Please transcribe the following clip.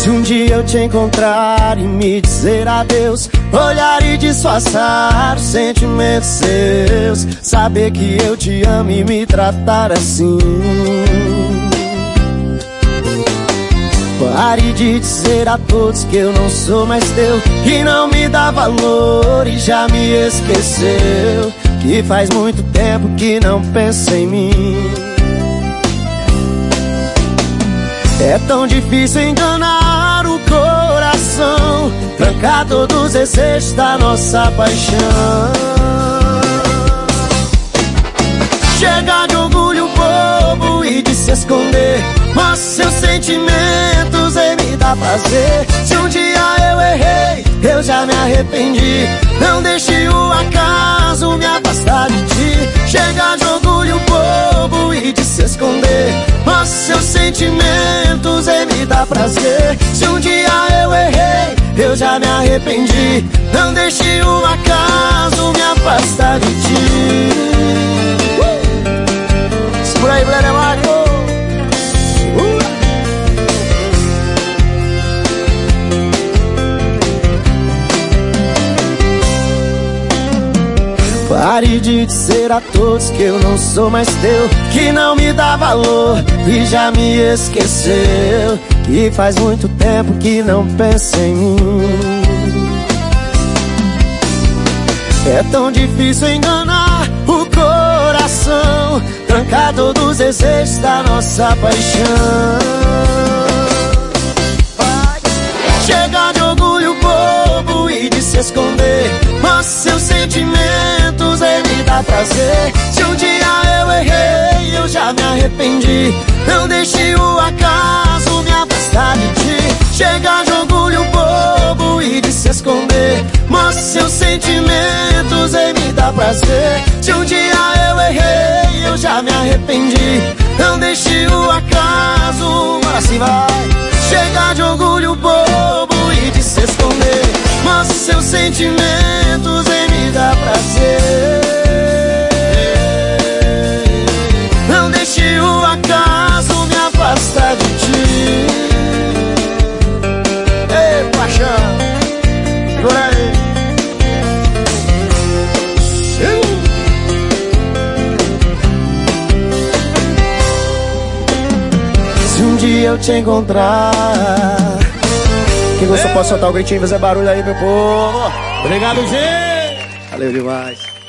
Se um dia eu te encontrar e me dizer adeus, olhar e disfarçar os sentimentos seus, saber que eu te amo e me tratar assim. Pare de dizer a todos que eu não sou mais teu Que não me dá valor e já me esqueceu Que faz muito tempo que não pensa em mim É tão difícil enganar coração Trancar todos os desejos da nossa paixão. Chega de orgulho bobo e de se esconder Mostra seus sentimentos e me dá prazer. Se um dia eu errei, eu já me arrependi. Não deixe o acaso me afastar de ti. Chega de orgulho bobo e de se esconder Mostra seus sentimentos e me dá prazer. Se um dia eu já me arrependi. Não deixe o acaso me afastar de ti. Segura aí, Blair Marco. Pare de dizer a todos que eu não sou mais teu Que não me dá valor e já me esqueceu Que faz muito tempo que não pensa em mim. É tão difícil enganar o coração Trancar todos os desejos da nossa paixão. Chega de orgulho bobo e de se esconder Mas seus sentimentos em me dá prazer. Se um dia eu errei, eu já me arrependi. Não deixe o acaso afastar de ti Chega de orgulho bobo e de se esconder. Mostre seus sentimentos em me dá prazer. Se um dia eu errei, eu já me arrependi. Não deixe o acaso, mas assim vai. Chega de orgulho bobo e de se esconder. Mostre seus sentimentos segura aí. Se um dia eu te encontrar Quem gostou pode soltar o gritinho e fazer barulho aí, meu povo. Obrigado, gente! Valeu demais